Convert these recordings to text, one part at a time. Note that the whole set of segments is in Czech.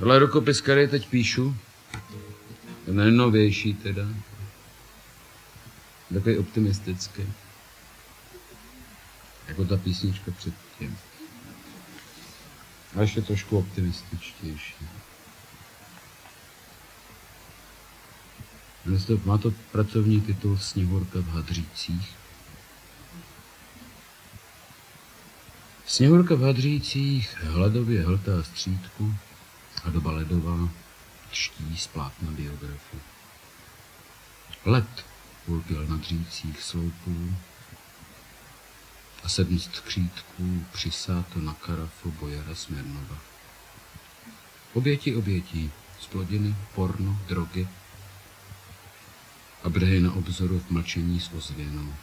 Tohle rukopis, který teď píšu, je nejnovější teda, takový optimistický. Jako ta písnička předtím. A ještě trošku optimističtější. Má to pracovní titul Sněhurka v Hadřících. Sněhurka v Hadřících hladově hltá střídku a doba ledová čtí z plátna biografu. Let ulpěl na dřících sloupů a sedm skřítků přisáto na karafu Bojara Smirnova. Oběti obětí, splodiny, porno, drogy a brehy na obzoru v mlčení s ozvěnou.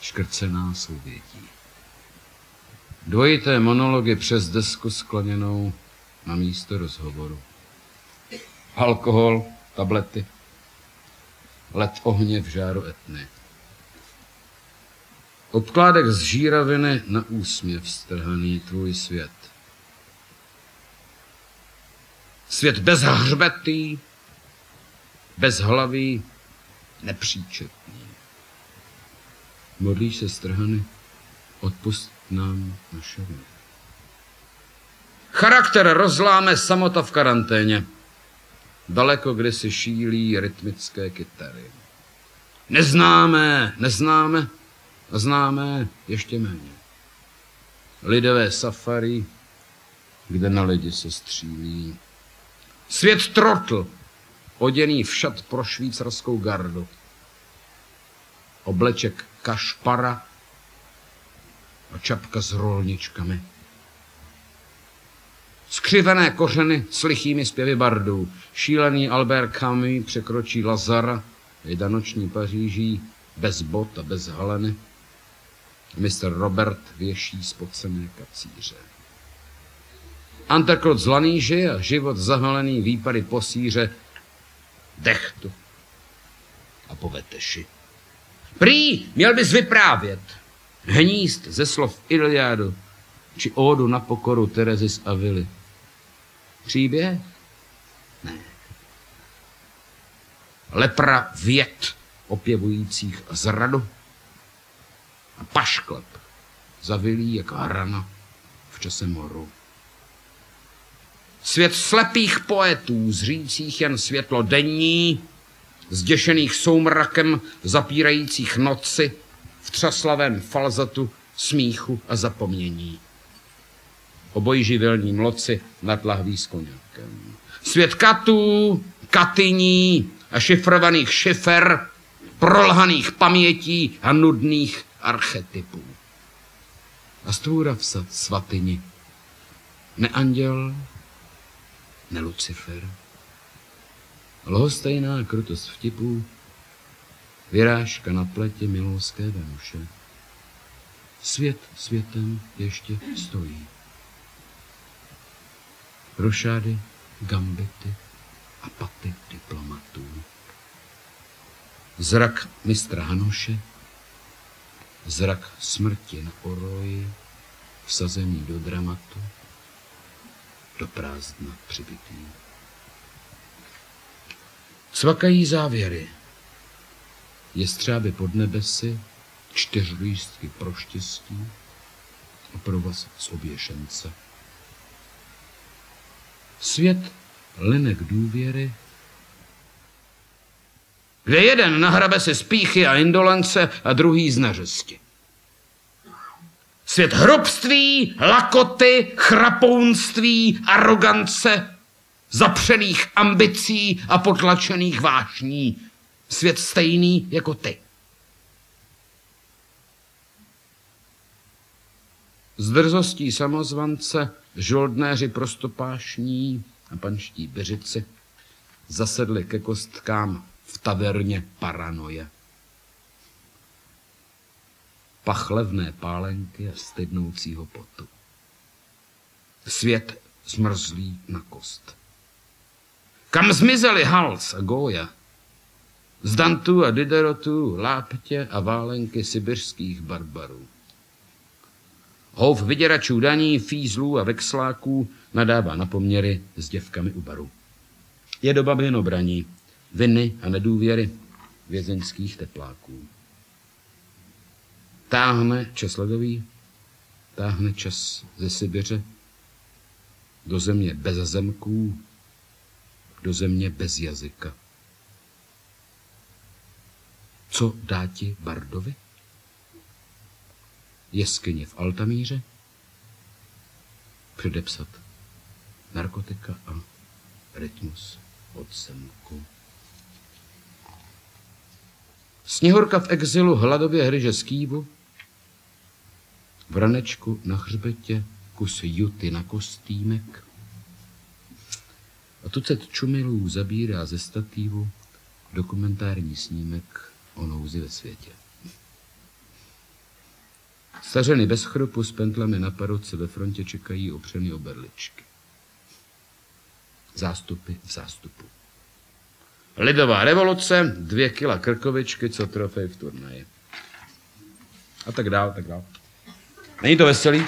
Škrcená souvětí. Dvojité monology přes desku skloněnou na místo rozhovoru. Alkohol, tablety, let ohně v žáru etny. Obkládek z žíraviny na úsměv strhaný tvůj svět. Svět bez hřbetý, bez hlavy, nepříčetný. Modlíš se strhany, odpust nám naše viny. Charakter rozláme samota v karanténě. Daleko kde si šílí rytmické kytary. Neznáme, neznáme a známe ještě méně. Lidové safari, kde na lidi se střílí. Svět trotl, oděný všat pro švýcarskou gardu. Obleček kašpara a čapka s rolničkami. Skřivené kořeny s lichými zpěvy bardů. Šílený Albert Camus překročí Lazara, jde noční Paříží, bez bot a bez haleny. Mr. Robert věší spocené kacíře. Anterklot z laníži a život zahalený výpady posíře dechtu a poveteši. Prý, měl bys vyprávět. Hnízd ze slov Iliádu či ódu na pokoru Terezy z Avily. Příběh? Ne. Lepra vět opěvujících zradu a pašklep zavilý jak hrana v čase moru. Svět slepých poetů, zřících jen světlo denní, zděšených soumrakem zapírajících noci v třaslavém falzatu smíchu a zapomnění obojživelní mloci nad lahví s koněkem. Svět katů, katyní a šifrovaných šifer, prolhaných pamětí a nudných archetypů. A stvůra v svatyni. Ne anděl, ne Lucifer. Lhostejná krutost vtipů, vyrážka na pletě milovské Venuše. Svět světem ještě stojí rošády, gambity a paty diplomatů. Zrak mistra Hanoše, zrak smrti na oroji, vsazený do dramatu, do prázdna přibitý. Cvakají závěry, jestřáby pod nebesy, čtyřlístky pro štěstí a pro vás z oběšence. Svět linek důvěry, kde jeden nahrabe se spíchy a indolence a druhý z neřesti. Svět hrobství, lakoty, chrapounství, arogance, zapřených ambicí a potlačených vášní. Svět stejný jako ty. Z drzostí samozvance žoldnéři prostopášní a panští beřici zasedli ke kostkám v taverně paranoje. Pachlevné pálenky a stydnoucího potu. Svět zmrzlý na kost. Kam zmizeli Hals a Goja? Z Dantu a Diderotu, láptě a válenky sibirských barbarů. Houf vyděračů daní, fízlů a vexláků nadává na poměry s děvkami u baru. Je doba vinobraní, viny a nedůvěry vězeňských tepláků. Táhne čas ledový, táhne čas ze Sibiře, do země bez zemků, do země bez jazyka. Co dá ti Bardovi? Jeskyně v Altamíře? Předepsat narkotika a rytmus od semku. Sněhorka v exilu hladově hryže skývu, v ranečku na hřbetě kus juty na kostýmek. A tucet čumilů zabírá ze statívu dokumentární snímek o nouzi ve světě. Stařeny bez chrupu s pentlemi na paruce ve frontě čekají opřeny o berličky. Zástupy v zástupu. Lidová revoluce, dvě kila krkovičky, co trofej v turnaji. A tak dál, tak dál. Není to veselý?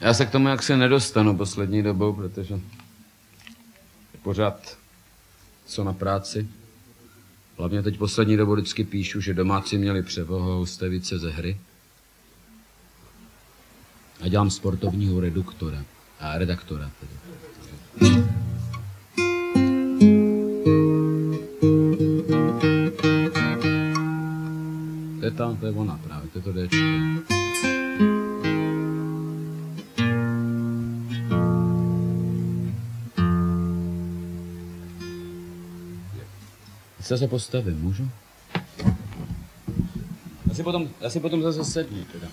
Já se k tomu jak se nedostanu poslední dobou, protože pořád co na práci. Hlavně teď poslední dobu vždycky píšu, že domácí měli převohu stevice ze hry. A dělám sportovního reduktora. A redaktora tedy. To je tam, to je ona právě, to je to Dčko. Já se postavím, můžu? Já si potom, já si potom zase sednu teda.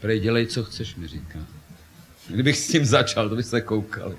Prej dělej, co chceš, mi říká. Kdybych s tím začal, to byste koukali.